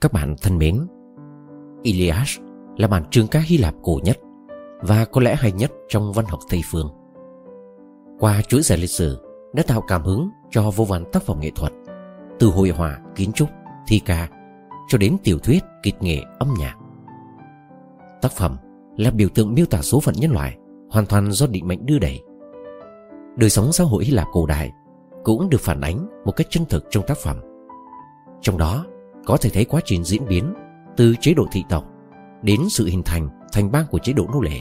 Các bạn thân mến, Iliad là bản chương ca Hy Lạp cổ nhất và có lẽ hay nhất trong văn học Tây Phương. Qua chuỗi dài lịch sử đã tạo cảm hứng cho vô vàn tác phẩm nghệ thuật, từ hội họa, kiến trúc, thi ca cho đến tiểu thuyết, kịch nghệ, âm nhạc. Tác phẩm là biểu tượng miêu tả số phận nhân loại hoàn toàn do định mệnh đưa đẩy. Đời sống xã hội Hy Lạp cổ đại cũng được phản ánh một cách chân thực trong tác phẩm. Trong đó có thể thấy quá trình diễn biến từ chế độ thị tộc đến sự hình thành thành bang của chế độ nô lệ.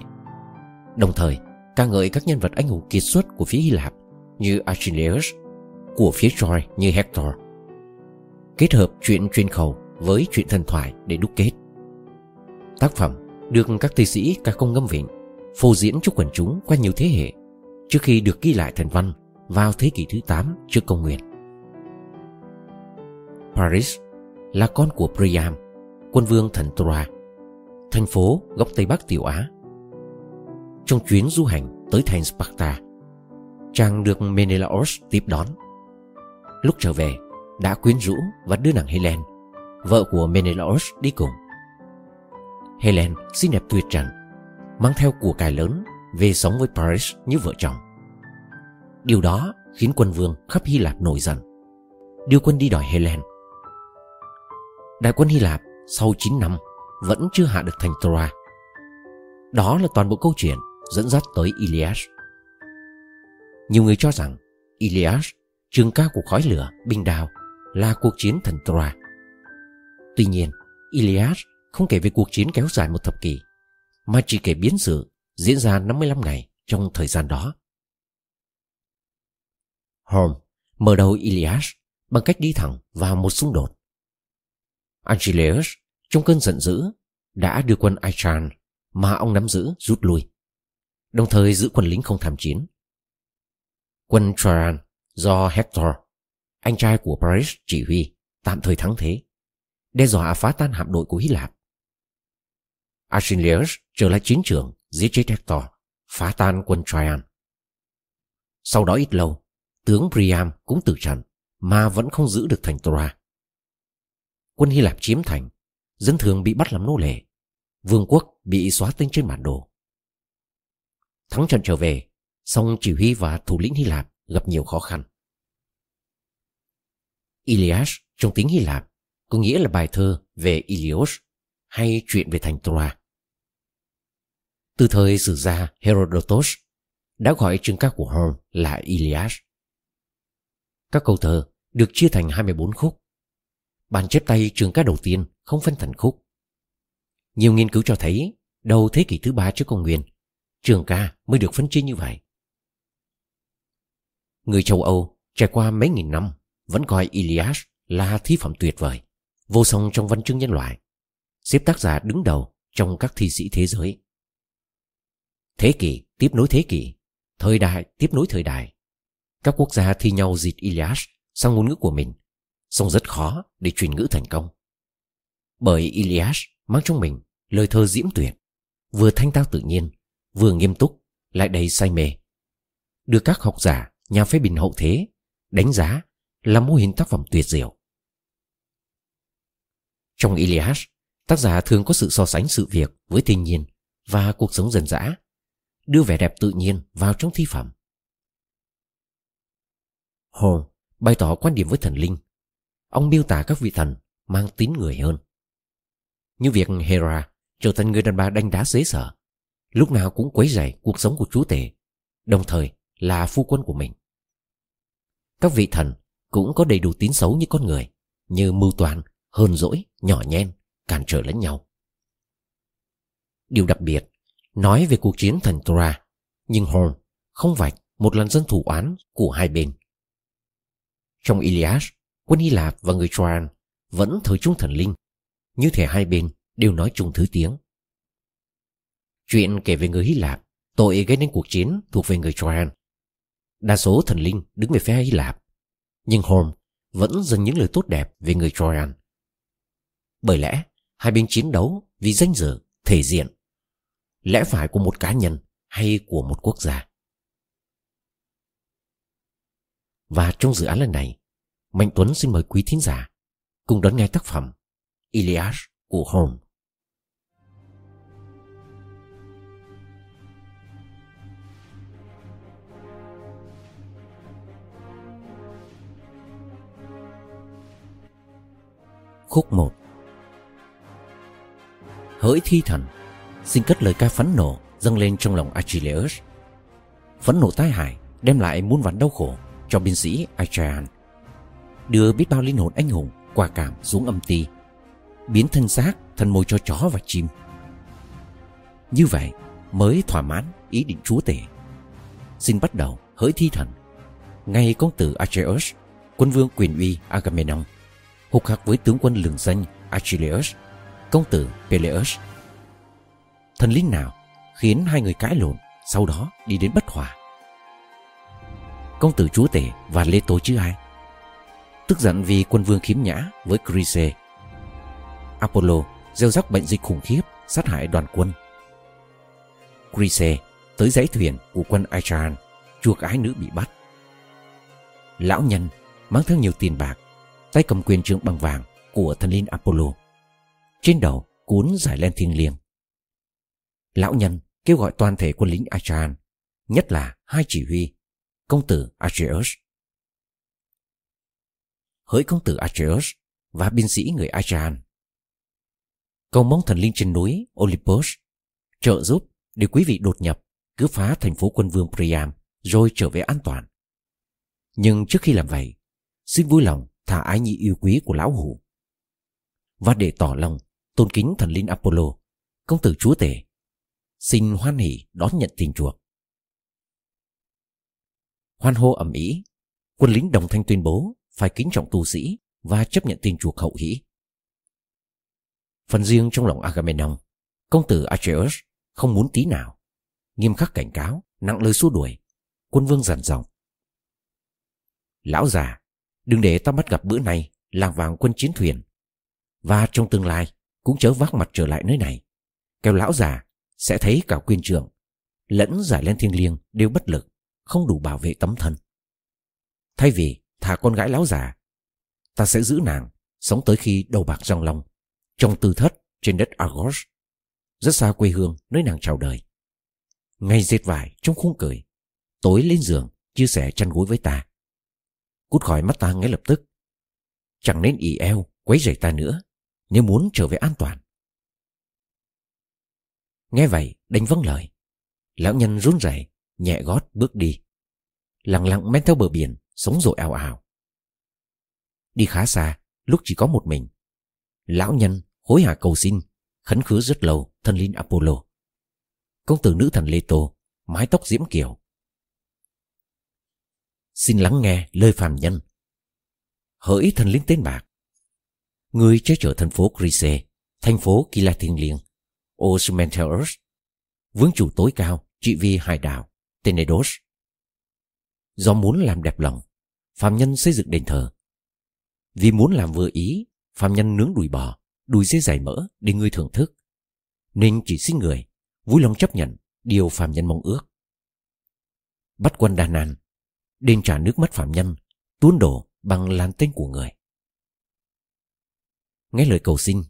Đồng thời, ca ngợi các nhân vật anh hùng kiệt xuất của phía Hy Lạp như Achilles, của phía Troy như Hector. Kết hợp chuyện truyền khẩu với chuyện thần thoại để đúc kết. Tác phẩm được các thi sĩ ca công ngâm vịnh phô diễn cho quần chúng qua nhiều thế hệ trước khi được ghi lại thành văn vào thế kỷ thứ 8 trước công nguyên. Paris là con của Priam, quân vương thần Troa, thành phố góc Tây Bắc Tiểu Á. Trong chuyến du hành tới thành Sparta, chàng được Menelaos tiếp đón. Lúc trở về, đã quyến rũ và đưa nàng Helen, vợ của Menelaos đi cùng. Helen xinh đẹp tuyệt trần, mang theo của cải lớn về sống với Paris như vợ chồng. Điều đó khiến quân vương khắp Hy Lạp nổi giận, đưa quân đi đòi Helen. Đại quân Hy Lạp sau 9 năm vẫn chưa hạ được thành Troa. Đó là toàn bộ câu chuyện dẫn dắt tới Iliad. Nhiều người cho rằng Iliad, trường ca của khói lửa, binh đao là cuộc chiến thần Troa. Tuy nhiên, Iliad không kể về cuộc chiến kéo dài một thập kỷ, mà chỉ kể biến sự diễn ra 55 ngày trong thời gian đó. Holmes mở đầu Iliad bằng cách đi thẳng vào một xung đột. Achilles trong cơn giận dữ đã đưa quân Aichan mà ông nắm giữ rút lui, đồng thời giữ quân lính không tham chiến. Quân Troyan do Hector, anh trai của Paris chỉ huy, tạm thời thắng thế, đe dọa phá tan hạm đội của Hy Lạp. Achilles trở lại chiến trường giết chết Hector, phá tan quân Traian. Sau đó ít lâu, tướng Priam cũng tử trận mà vẫn không giữ được thành Troa. Quân Hy Lạp chiếm thành, dân thường bị bắt làm nô lệ, vương quốc bị xóa tên trên bản đồ. Thắng trận trở về, song chỉ huy và thủ lĩnh Hy Lạp gặp nhiều khó khăn. Iliad trong tiếng Hy Lạp có nghĩa là bài thơ về Ilios hay chuyện về thành Troa. Từ thời sử gia Herodotus đã gọi chương ca của Homer là Iliad. Các câu thơ được chia thành 24 khúc. Bản chép tay trường ca đầu tiên không phân thành khúc. Nhiều nghiên cứu cho thấy đầu thế kỷ thứ ba trước công nguyên, trường ca mới được phân chia như vậy. Người châu Âu trải qua mấy nghìn năm vẫn coi Ilias là thi phẩm tuyệt vời, vô song trong văn chương nhân loại, xếp tác giả đứng đầu trong các thi sĩ thế giới. Thế kỷ tiếp nối thế kỷ, thời đại tiếp nối thời đại. Các quốc gia thi nhau dịch Ilias sang ngôn ngữ của mình, song rất khó để truyền ngữ thành công. Bởi Iliad mang trong mình lời thơ diễm tuyệt, vừa thanh tao tự nhiên, vừa nghiêm túc, lại đầy say mê. Được các học giả, nhà phê bình hậu thế đánh giá là mô hình tác phẩm tuyệt diệu. Trong Iliad, tác giả thường có sự so sánh sự việc với thiên nhiên và cuộc sống dân dã đưa vẻ đẹp tự nhiên vào trong thi phẩm. Hồ bày tỏ quan điểm với thần linh. Ông miêu tả các vị thần mang tín người hơn. Như việc Hera trở thành người đàn bà đánh đá dễ sợ, lúc nào cũng quấy rầy cuộc sống của chúa tể, đồng thời là phu quân của mình. Các vị thần cũng có đầy đủ tín xấu như con người, như mưu toàn, hơn dỗi, nhỏ nhen, cản trở lẫn nhau. Điều đặc biệt nói về cuộc chiến thần Tora, nhưng Horn không vạch một lần dân thủ oán của hai bên. Trong Iliad, quân Hy Lạp và người Troan vẫn thờ chung thần linh, như thể hai bên đều nói chung thứ tiếng. Chuyện kể về người Hy Lạp, tội gây nên cuộc chiến thuộc về người Troan. Đa số thần linh đứng về phía Hy Lạp, nhưng Holmes vẫn dâng những lời tốt đẹp về người Troan. Bởi lẽ, hai bên chiến đấu vì danh dự, thể diện lẽ phải của một cá nhân hay của một quốc gia. Và trong dự án lần này, Mạnh Tuấn xin mời quý thính giả cùng đón nghe tác phẩm Iliad của Holmes. Khúc 1 Hỡi thi thần, Xin cất lời ca phấn nộ dâng lên trong lòng Achilles Phấn nộ tai hại đem lại muôn vàn đau khổ cho binh sĩ Achaean. Đưa biết bao linh hồn anh hùng quả cảm xuống âm ti Biến thân xác thân môi cho chó và chim Như vậy mới thỏa mãn ý định chúa tể Xin bắt đầu hỡi thi thần Ngay công tử Achilles Quân vương quyền uy Agamemnon hục hạc với tướng quân lừng danh Achilles, công tử Peleus. Thần linh nào khiến hai người cãi lộn, sau đó đi đến bất hòa. Công tử chúa tể và Lê Tô chứ ai? Tức giận vì quân vương khiếm nhã với Chryse. Apollo gieo rắc bệnh dịch khủng khiếp sát hại đoàn quân. Chryse tới dãy thuyền của quân Aichan, chuộc ái nữ bị bắt. Lão nhân mang theo nhiều tiền bạc tay cầm quyền trượng bằng vàng của thần linh Apollo. Trên đầu cuốn giải len thiêng liêng. Lão nhân kêu gọi toàn thể quân lính Aichan, nhất là hai chỉ huy, công tử Acheus. Hỡi công tử Atreus và binh sĩ người Achaean. Cầu mong thần linh trên núi Olympus trợ giúp để quý vị đột nhập, cướp phá thành phố quân vương Priam rồi trở về an toàn. Nhưng trước khi làm vậy, xin vui lòng thả ái nhi yêu quý của lão hủ. Và để tỏ lòng tôn kính thần linh Apollo, công tử chúa tể, xin hoan hỷ đón nhận tình chuộc. Hoan hô ẩm ý, quân lính đồng thanh tuyên bố phải kính trọng tu sĩ và chấp nhận tiền chuộc hậu hỷ. Phần riêng trong lòng Agamemnon, công tử Acheus không muốn tí nào, nghiêm khắc cảnh cáo, nặng lời xua đuổi, quân vương dằn dòng. Lão già Đừng để ta bắt gặp bữa này làng vàng quân chiến thuyền. Và trong tương lai cũng chớ vác mặt trở lại nơi này. Kêu lão già sẽ thấy cả quyền trưởng lẫn giải lên thiên liêng đều bất lực, không đủ bảo vệ tấm thân. Thay vì thả con gái lão già, ta sẽ giữ nàng sống tới khi đầu bạc răng long trong tư thất trên đất Argos, rất xa quê hương nơi nàng chào đời. Ngày dệt vải trong khung cười, tối lên giường chia sẻ chăn gối với ta cút khỏi mắt ta ngay lập tức. Chẳng nên ỉ eo, quấy rầy ta nữa, nếu muốn trở về an toàn. Nghe vậy, đánh vâng lời. Lão nhân run rẩy, nhẹ gót bước đi. Lặng lặng men theo bờ biển, sống rồi ào ào. Đi khá xa, lúc chỉ có một mình. Lão nhân hối hả cầu xin, khấn khứa rất lâu thân linh Apollo. Công tử nữ thần Lê Tô, mái tóc diễm kiều, Xin lắng nghe lời phàm nhân. Hỡi thần linh tên bạc. Người che chở thành phố Crise, thành phố Kila Thiên Liêng, Osmenteus, vương chủ tối cao, trị vi hải đảo, Tenedos. Do muốn làm đẹp lòng, phàm nhân xây dựng đền thờ. Vì muốn làm vừa ý, phàm nhân nướng đùi bò, đùi dê dày mỡ để người thưởng thức. Nên chỉ xin người, vui lòng chấp nhận điều phàm nhân mong ước. Bắt quân Đà Nàn đền trả nước mắt phạm nhân tuôn đổ bằng làn tên của người nghe lời cầu xin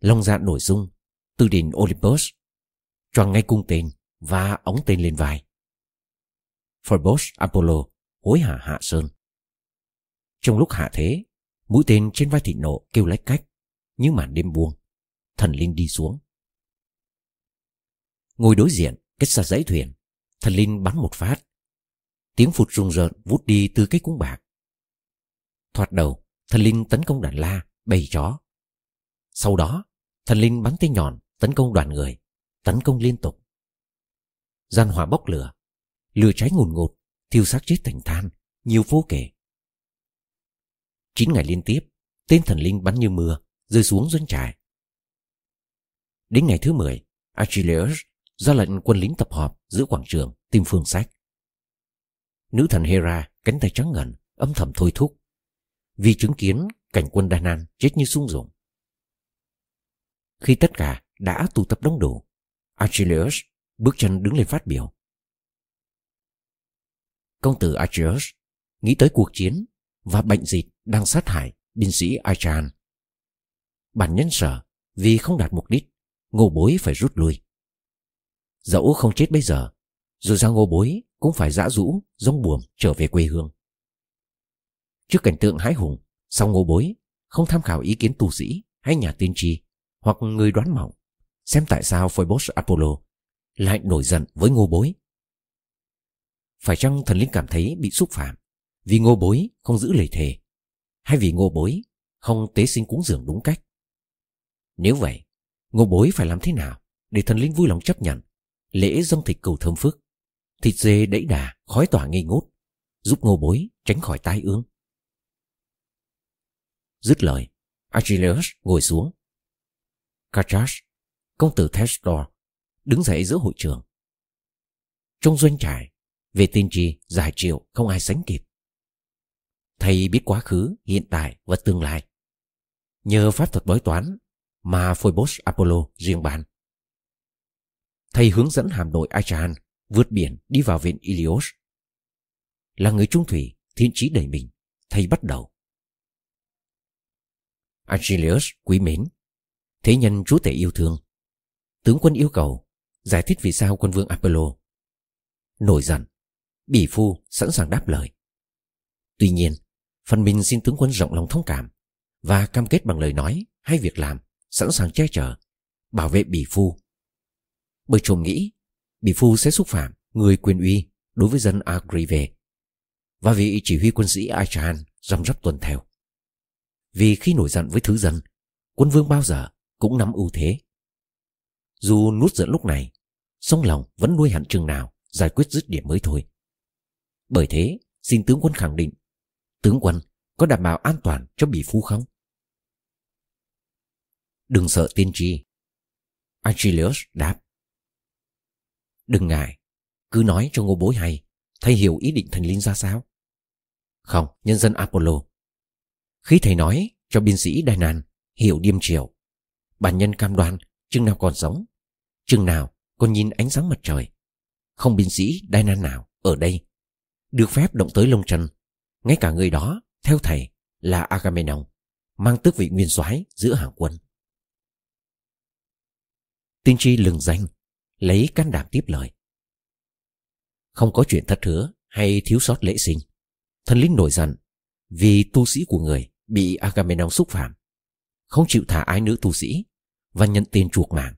long dạ nổi dung từ đỉnh olympus choàng ngay cung tên và ống tên lên vai Phobos Apollo hối hả hạ sơn trong lúc hạ thế mũi tên trên vai thị nộ kêu lách cách như màn đêm buông thần linh đi xuống ngồi đối diện cách xa dãy thuyền thần linh bắn một phát Tiếng phụt rùng rợn vút đi từ cái cúng bạc. Thoạt đầu, thần linh tấn công đàn la, bầy chó. Sau đó, thần linh bắn tên nhọn tấn công đoàn người, tấn công liên tục. Gian hỏa bốc lửa, lửa cháy ngùn ngụt, thiêu xác chết thành than, nhiều vô kể. Chín ngày liên tiếp, tên thần linh bắn như mưa, rơi xuống doanh trại. Đến ngày thứ 10, Achilles ra lệnh quân lính tập họp giữa quảng trường tìm phương sách. Nữ thần Hera cánh tay trắng ngần âm thầm thôi thúc vì chứng kiến cảnh quân Đa Nan chết như sung dụng. Khi tất cả đã tụ tập đông đủ, Achilles bước chân đứng lên phát biểu. Công tử Achilles nghĩ tới cuộc chiến và bệnh dịch đang sát hại binh sĩ Achan. bản nhân sợ vì không đạt mục đích, ngô bối phải rút lui. Dẫu không chết bây giờ, dù sao ngô bối cũng phải dã rũ, giống buồm trở về quê hương. Trước cảnh tượng hái hùng, sau ngô bối không tham khảo ý kiến tu sĩ hay nhà tiên tri hoặc người đoán mộng, xem tại sao Phoebus Apollo lại nổi giận với ngô bối. Phải chăng thần linh cảm thấy bị xúc phạm vì ngô bối không giữ lời thề hay vì ngô bối không tế sinh cúng dường đúng cách? Nếu vậy, ngô bối phải làm thế nào để thần linh vui lòng chấp nhận lễ dâng thịt cầu thơm phước, thịt dê đẫy đà, khói tỏa ngây ngút, giúp ngô bối tránh khỏi tai ương? Dứt lời, Achilles ngồi xuống. Kachas, công tử Thestor, đứng dậy giữa hội trường. Trong doanh trại, về tiên tri giải triệu không ai sánh kịp. Thầy biết quá khứ, hiện tại và tương lai. Nhờ pháp thuật bói toán mà Phoebus Apollo riêng bàn. Thầy hướng dẫn hàm đội Achan vượt biển đi vào viện Ilios. Là người trung thủy, thiên trí đầy mình, thầy bắt đầu. Achilles quý mến, thế nhân chúa tể yêu thương. Tướng quân yêu cầu giải thích vì sao quân vương Apollo nổi giận, bỉ phu sẵn sàng đáp lời. Tuy nhiên, phần mình xin tướng quân rộng lòng thông cảm và cam kết bằng lời nói hay việc làm sẵn sàng che chở, bảo vệ bỉ phu. Bởi trộm nghĩ, bỉ phu sẽ xúc phạm người quyền uy đối với dân Agrive và vị chỉ huy quân sĩ Achan răm rắp tuần theo. Vì khi nổi giận với thứ dân, quân vương bao giờ cũng nắm ưu thế. Dù nuốt giận lúc này, song lòng vẫn nuôi hẳn chừng nào giải quyết dứt điểm mới thôi. Bởi thế, xin tướng quân khẳng định, tướng quân có đảm bảo an toàn cho bỉ phu không? Đừng sợ tiên tri. Achilles đáp. Đừng ngại, cứ nói cho ngô bối hay, thầy hiểu ý định thần linh ra sao? Không, nhân dân Apollo. Khi thầy nói cho biên sĩ Đài Nàn hiểu điềm triều, bản nhân cam đoan chừng nào còn sống, chừng nào còn nhìn ánh sáng mặt trời. Không biên sĩ Đài Nàn nào ở đây được phép động tới lông chân, ngay cả người đó theo thầy là Agamemnon, mang tước vị nguyên soái giữa hàng quân. Tiên tri lừng danh, lấy can đảm tiếp lời. Không có chuyện thất hứa hay thiếu sót lễ sinh. Thần linh nổi giận vì tu sĩ của người bị Agamemnon xúc phạm, không chịu thả ái nữ tu sĩ và nhận tiền chuộc mạng.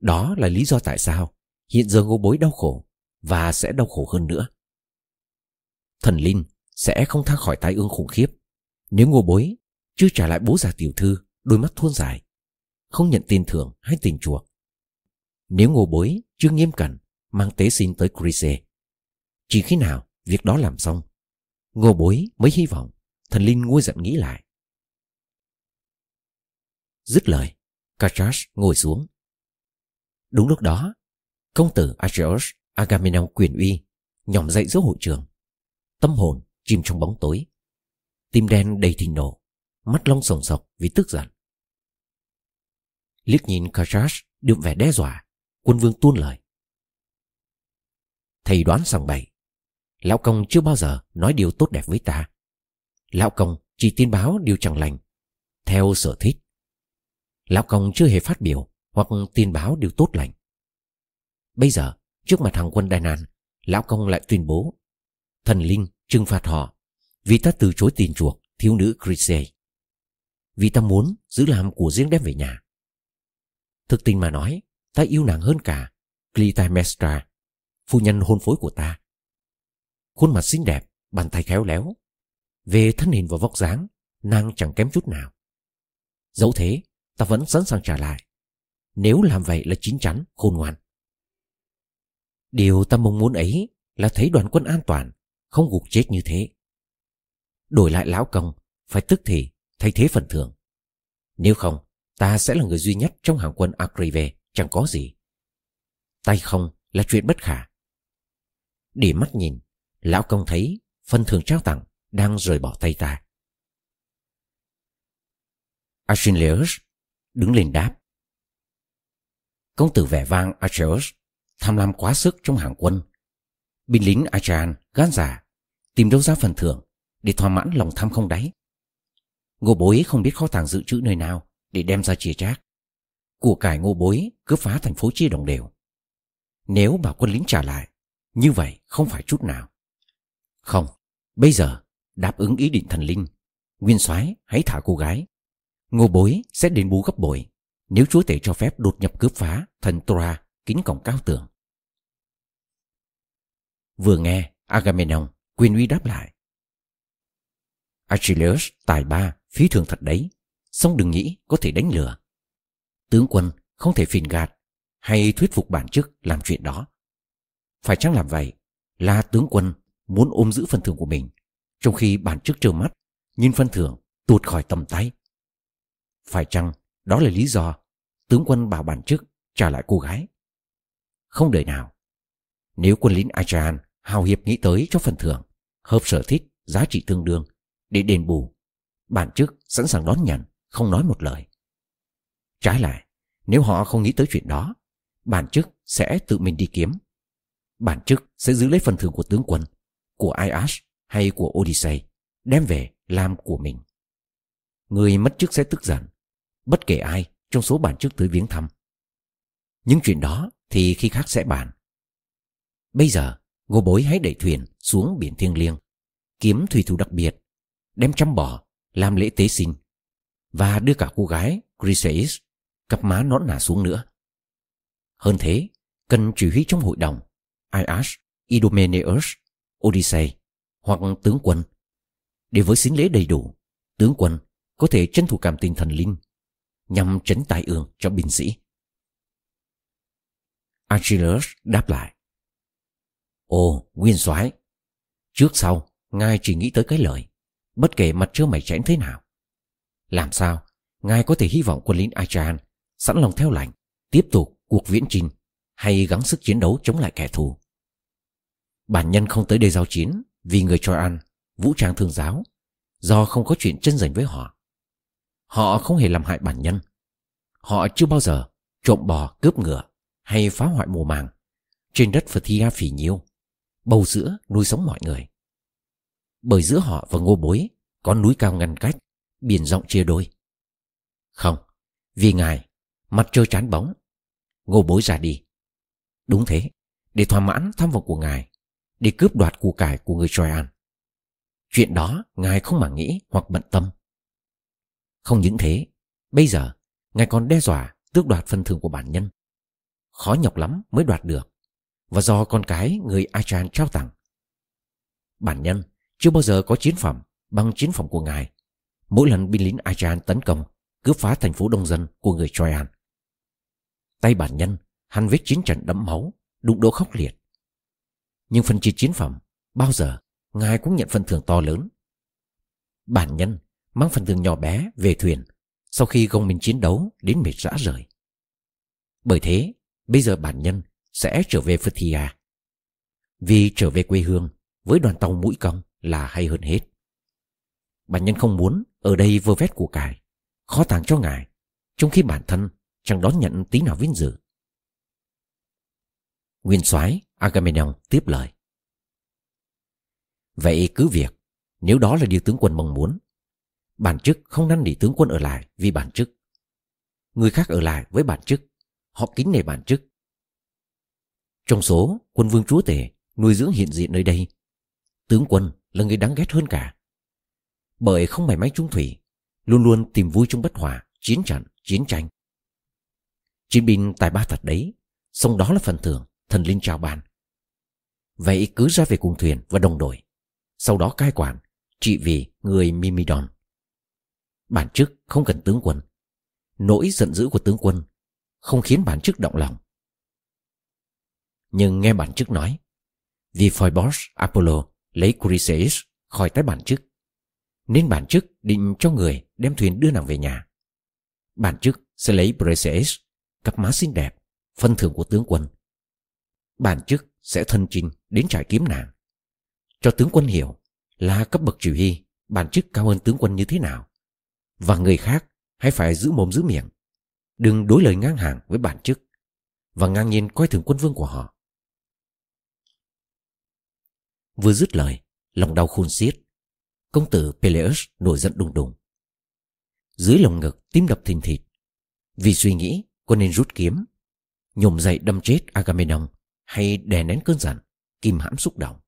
Đó là lý do tại sao hiện giờ ngô bối đau khổ và sẽ đau khổ hơn nữa. Thần linh sẽ không tha khỏi tai ương khủng khiếp nếu ngô bối chưa trả lại bố già tiểu thư đôi mắt thôn dài không nhận tiền thưởng hay tiền chuộc. Nếu ngô bối chưa nghiêm cẩn mang tế xin tới Crise, chỉ khi nào việc đó làm xong, ngô bối mới hy vọng thần linh nguôi giận nghĩ lại. Dứt lời, Kachash ngồi xuống. Đúng lúc đó, công tử Acheos Agamemnon quyền uy nhỏm dậy giữa hội trường. Tâm hồn chìm trong bóng tối. Tim đen đầy thình nổ, mắt long sồng sọc vì tức giận. Liếc nhìn Kachas đượm vẻ đe dọa, quân vương tuôn lời. Thầy đoán rằng bậy, lão công chưa bao giờ nói điều tốt đẹp với ta. Lão công chỉ tin báo điều chẳng lành, theo sở thích. Lão công chưa hề phát biểu hoặc tin báo điều tốt lành. Bây giờ, trước mặt hàng quân Đài Nàn, lão công lại tuyên bố thần linh trừng phạt họ vì ta từ chối tiền chuộc thiếu nữ Chrise. Vì ta muốn giữ làm của riêng đem về nhà. Thực tình mà nói, ta yêu nàng hơn cả Clytemnestra, phu nhân hôn phối của ta. Khuôn mặt xinh đẹp, bàn tay khéo léo. Về thân hình và vóc dáng, nàng chẳng kém chút nào. Dẫu thế, ta vẫn sẵn sàng trả lại. Nếu làm vậy là chín chắn, khôn ngoan. Điều ta mong muốn ấy là thấy đoàn quân an toàn, không gục chết như thế. Đổi lại lão công, phải tức thì thay thế phần thưởng. Nếu không, ta sẽ là người duy nhất trong hàng quân Agrive chẳng có gì. Tay không là chuyện bất khả. Để mắt nhìn, lão công thấy phần thưởng trao tặng đang rời bỏ tay ta. Achilles đứng lên đáp. Công tử vẻ vang Achilles tham lam quá sức trong hàng quân. Binh lính Achan gan giả tìm đâu ra phần thưởng để thỏa mãn lòng tham không đáy. Ngô bối không biết kho tàng dự trữ nơi nào để đem ra chia trác. Của cải ngô bối cướp phá thành phố chia đồng đều. Nếu bảo quân lính trả lại, như vậy không phải chút nào. Không, bây giờ đáp ứng ý định thần linh, nguyên soái hãy thả cô gái. Ngô bối sẽ đền bù gấp bội nếu chúa tể cho phép đột nhập cướp phá thần Tora kính cổng cao tường. Vừa nghe, Agamemnon quyền uy đáp lại. Achilles tài ba, phí thường thật đấy, song đừng nghĩ có thể đánh lừa. Tướng quân không thể phìn gạt hay thuyết phục bản chức làm chuyện đó. Phải chăng làm vậy là tướng quân muốn ôm giữ phần thưởng của mình, trong khi bản chức trơ mắt, nhìn phần thưởng tuột khỏi tầm tay. Phải chăng đó là lý do tướng quân bảo bản chức trả lại cô gái? Không đời nào. Nếu quân lính Achaean hào hiệp nghĩ tới cho phần thưởng, hợp sở thích, giá trị tương đương để đền bù, bản chức sẵn sàng đón nhận, không nói một lời. Trái lại, nếu họ không nghĩ tới chuyện đó, bản chức sẽ tự mình đi kiếm. Bản chức sẽ giữ lấy phần thưởng của tướng quân, của Iash hay của Odyssey, đem về làm của mình. Người mất chức sẽ tức giận, bất kể ai trong số bản chức tới viếng thăm. Những chuyện đó thì khi khác sẽ bàn. Bây giờ, Gô bối hãy đẩy thuyền xuống biển thiêng liêng, kiếm thủy thủ đặc biệt, đem trăm bò, làm lễ tế sinh, và đưa cả cô gái Chryseis cặp má nõn nà xuống nữa. Hơn thế, cần chỉ huy trong hội đồng Ias, Idomeneus, Odyssey hoặc tướng quân. Để với xính lễ đầy đủ, tướng quân có thể tranh thủ cảm tình thần linh nhằm tránh tai ương cho binh sĩ. Achilles đáp lại. Ồ, nguyên soái Trước sau, ngài chỉ nghĩ tới cái lời, bất kể mặt trưa mày chẽn thế nào. Làm sao, ngài có thể hy vọng quân lính Achan sẵn lòng theo lệnh, tiếp tục cuộc viễn chinh hay gắng sức chiến đấu chống lại kẻ thù. Bản nhân không tới đây giao chiến vì người cho ăn vũ trang thương giáo, do không có chuyện chân giành với họ. Họ không hề làm hại bản nhân. Họ chưa bao giờ trộm bò cướp ngựa hay phá hoại mùa màng trên đất Phật Thia phỉ nhiêu, bầu sữa nuôi sống mọi người. Bởi giữa họ và ngô bối có núi cao ngăn cách, biển rộng chia đôi. Không, vì ngài, mặt trời chán bóng, ngô bối ra đi. Đúng thế, để thỏa mãn tham vọng của ngài, để cướp đoạt của cải của người Troyan. Chuyện đó ngài không mà nghĩ hoặc bận tâm. Không những thế, bây giờ ngài còn đe dọa tước đoạt phần thưởng của bản nhân. Khó nhọc lắm mới đoạt được, và do con cái người Achan trao tặng. Bản nhân chưa bao giờ có chiến phẩm bằng chiến phẩm của ngài. Mỗi lần binh lính Achan tấn công, cướp phá thành phố đông dân của người Troyan. Tay bản nhân hắn vết chiến trận đẫm máu, đụng độ khốc liệt. Nhưng phần chia chiến phẩm, bao giờ ngài cũng nhận phần thưởng to lớn. Bản nhân mang phần thưởng nhỏ bé về thuyền sau khi gồng mình chiến đấu đến mệt rã rời. Bởi thế, bây giờ bản nhân sẽ trở về Phthia. À? Vì trở về quê hương với đoàn tàu mũi cong là hay hơn hết. Bản nhân không muốn ở đây vơ vét của cải, khó tàng cho ngài, trong khi bản thân chẳng đón nhận tí nào vinh dự. Nguyên soái Agamemnon tiếp lời. Vậy cứ việc, nếu đó là điều tướng quân mong muốn, bản chức không năn nỉ tướng quân ở lại vì bản chức. Người khác ở lại với bản chức, họ kính nể bản chức. Trong số quân vương chúa tể nuôi dưỡng hiện diện nơi đây, tướng quân là người đáng ghét hơn cả. Bởi không mảy may trung thủy, luôn luôn tìm vui trong bất hòa, chiến trận, chiến tranh. Chiến binh tài ba thật đấy, song đó là phần thưởng thần linh trao ban. Vậy cứ ra về cùng thuyền và đồng đội, sau đó cai quản, trị vì người Mimidon. Bản chức không cần tướng quân. Nỗi giận dữ của tướng quân không khiến bản chức động lòng. Nhưng nghe bản chức nói, vì Phoebus Apollo lấy Chryseis khỏi tái bản chức, nên bản chức định cho người đem thuyền đưa nàng về nhà. Bản chức sẽ lấy Briseis, cặp má xinh đẹp, phân thưởng của tướng quân. Bản chức sẽ thân chinh đến trại kiếm nàng. Cho tướng quân hiểu là cấp bậc chỉ huy, bản chức cao hơn tướng quân như thế nào. Và người khác hãy phải giữ mồm giữ miệng. Đừng đối lời ngang hàng với bản chức và ngang nhiên coi thường quân vương của họ. Vừa dứt lời, lòng đau khôn xiết. Công tử Peleus nổi giận đùng đùng. Dưới lồng ngực tim đập thình thịt. Vì suy nghĩ cô nên rút kiếm, nhổm dậy đâm chết Agamemnon hay đè nén cơn giận, kìm hãm xúc động.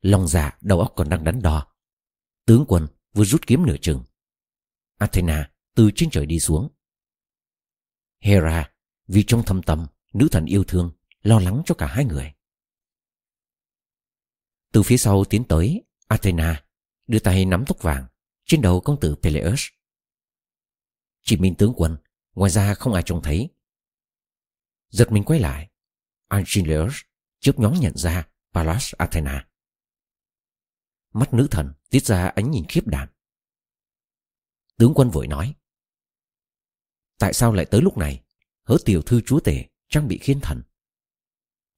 Lòng dạ đầu óc còn đang đắn đo. Tướng quân vừa rút kiếm nửa chừng. Athena từ trên trời đi xuống. Hera vì trong thâm tâm nữ thần yêu thương lo lắng cho cả hai người. Từ phía sau tiến tới Athena đưa tay nắm tóc vàng trên đầu công tử Peleus. Chỉ mình tướng quân, ngoài ra không ai trông thấy. Giật mình quay lại, Angelius chớp nhóm nhận ra Pallas Athena. Mắt nữ thần tiết ra ánh nhìn khiếp đảm. Tướng quân vội nói. Tại sao lại tới lúc này, hớ tiểu thư chúa tể trang bị khiên thần?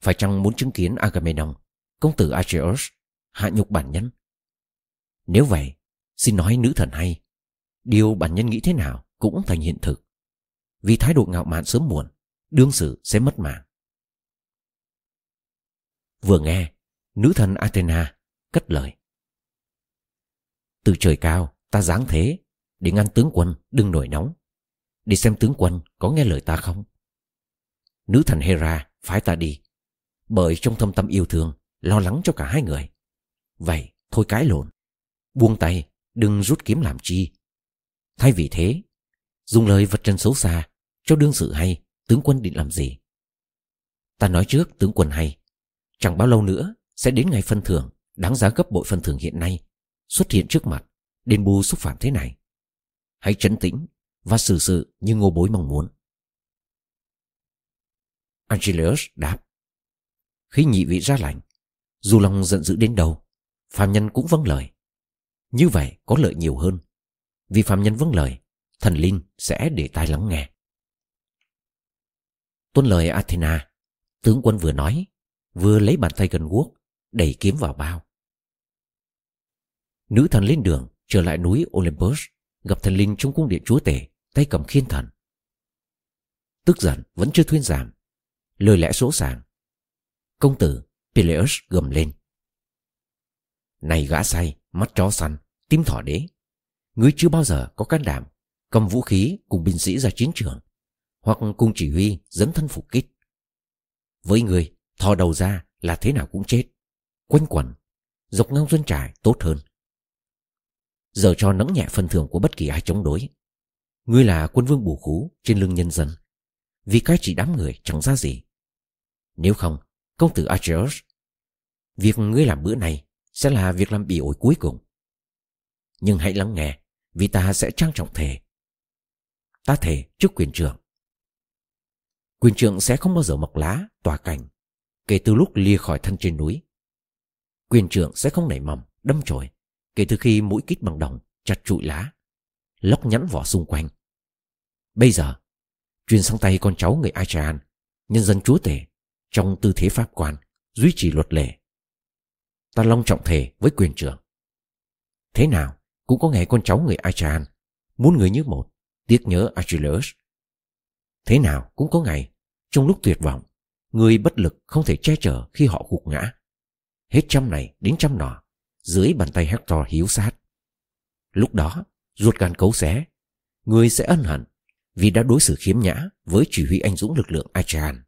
Phải chăng muốn chứng kiến Agamemnon, công tử Acheus, hạ nhục bản nhân? Nếu vậy, xin nói nữ thần hay. Điều bản nhân nghĩ thế nào cũng thành hiện thực. Vì thái độ ngạo mạn sớm muộn, đương sự sẽ mất mạng. Vừa nghe, nữ thần Athena cất lời. Từ trời cao, ta giáng thế, để ngăn tướng quân đừng nổi nóng. Để xem tướng quân có nghe lời ta không. Nữ thần Hera phái ta đi, bởi trong thâm tâm yêu thương, lo lắng cho cả hai người. Vậy, thôi cãi lộn. Buông tay, đừng rút kiếm làm chi. Thay vì thế, dùng lời vật trần xấu xa, cho đương sự hay tướng quân định làm gì. Ta nói trước tướng quân hay, chẳng bao lâu nữa sẽ đến ngày phân thưởng đáng giá gấp bội phân thưởng hiện nay xuất hiện trước mặt đền bù xúc phạm thế này. Hãy trấn tĩnh và xử sự như ngô bối mong muốn. Angelius đáp. Khi nhị vị ra lạnh, dù lòng giận dữ đến đâu, phàm nhân cũng vâng lời. Như vậy có lợi nhiều hơn. Vì phàm nhân vâng lời, thần linh sẽ để tai lắng nghe. Tuân lời Athena, tướng quân vừa nói, vừa lấy bàn tay gần guốc, đẩy kiếm vào bao. Nữ thần lên đường trở lại núi Olympus, gặp thần linh trong cung điện chúa tể, tay cầm khiên thần. Tức giận vẫn chưa thuyên giảm, lời lẽ số sàng. Công tử Peleus gầm lên. Này gã say, mắt chó săn, tim thỏ đế. Ngươi chưa bao giờ có can đảm cầm vũ khí cùng binh sĩ ra chiến trường hoặc cùng chỉ huy dẫn thân phục kích. Với người, thò đầu ra là thế nào cũng chết. Quanh quẩn, dọc ngang dân trải tốt hơn. Giờ cho nắng nhẹ phần thưởng của bất kỳ ai chống đối. Ngươi là quân vương bù khú trên lưng nhân dân. Vì cái chỉ đám người chẳng ra gì. Nếu không, công tử Archers, việc ngươi làm bữa này sẽ là việc làm bị ổi cuối cùng. Nhưng hãy lắng nghe, vì ta sẽ trang trọng thề. Ta thề trước quyền trưởng Quyền trưởng sẽ không bao giờ mọc lá, tỏa cành, kể từ lúc lìa khỏi thân trên núi. Quyền trưởng sẽ không nảy mầm, đâm chồi, kể từ khi mũi kít bằng đồng chặt trụi lá, lóc nhẵn vỏ xung quanh. Bây giờ, truyền sang tay con cháu người Achan, nhân dân chúa tể, trong tư thế pháp quan, duy trì luật lệ. Ta long trọng thề với quyền trưởng. Thế nào, cũng có ngày con cháu người Achan, muốn người như một, tiếc nhớ Achilles Thế nào cũng có ngày, trong lúc tuyệt vọng, người bất lực không thể che chở khi họ gục ngã. Hết trăm này đến trăm nọ, dưới bàn tay Hector hiếu sát. Lúc đó, ruột gan cấu xé, người sẽ ân hận vì đã đối xử khiếm nhã với chỉ huy anh dũng lực lượng Achan.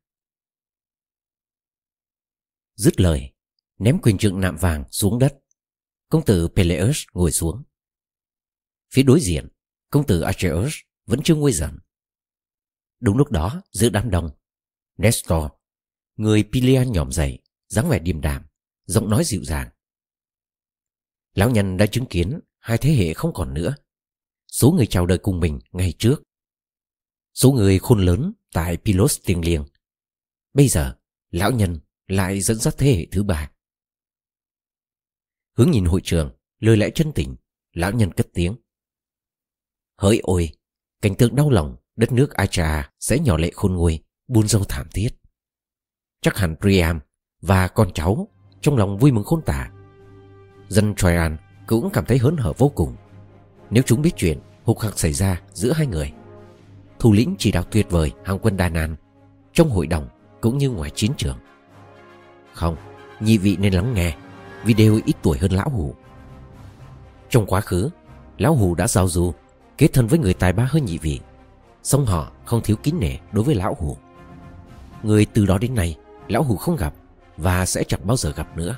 Dứt lời, ném quyền trượng nạm vàng xuống đất. Công tử Peleus ngồi xuống. Phía đối diện, công tử Acheus vẫn chưa nguôi giận. Đúng lúc đó giữa đám đông Nestor Người Pilian nhòm dậy dáng vẻ điềm đạm Giọng nói dịu dàng Lão nhân đã chứng kiến Hai thế hệ không còn nữa Số người chào đời cùng mình ngày trước Số người khôn lớn Tại Pilos tiền liêng Bây giờ lão nhân lại dẫn dắt thế hệ thứ ba Hướng nhìn hội trường Lời lẽ chân tình Lão nhân cất tiếng Hỡi ôi Cảnh tượng đau lòng đất nước Acha sẽ nhỏ lệ khôn nguôi, buôn dâu thảm thiết. Chắc hẳn Priam và con cháu trong lòng vui mừng khôn tả. Dân Troyan cũng cảm thấy hớn hở vô cùng. Nếu chúng biết chuyện hục hạc xảy ra giữa hai người. Thủ lĩnh chỉ đạo tuyệt vời hàng quân Đa Nan trong hội đồng cũng như ngoài chiến trường. Không, nhị vị nên lắng nghe vì đều ít tuổi hơn lão hủ. Trong quá khứ, Lão hủ đã giao du Kết thân với người tài ba hơn nhị vị Song họ không thiếu kính nể đối với Lão hủ. Người từ đó đến nay Lão hủ không gặp Và sẽ chẳng bao giờ gặp nữa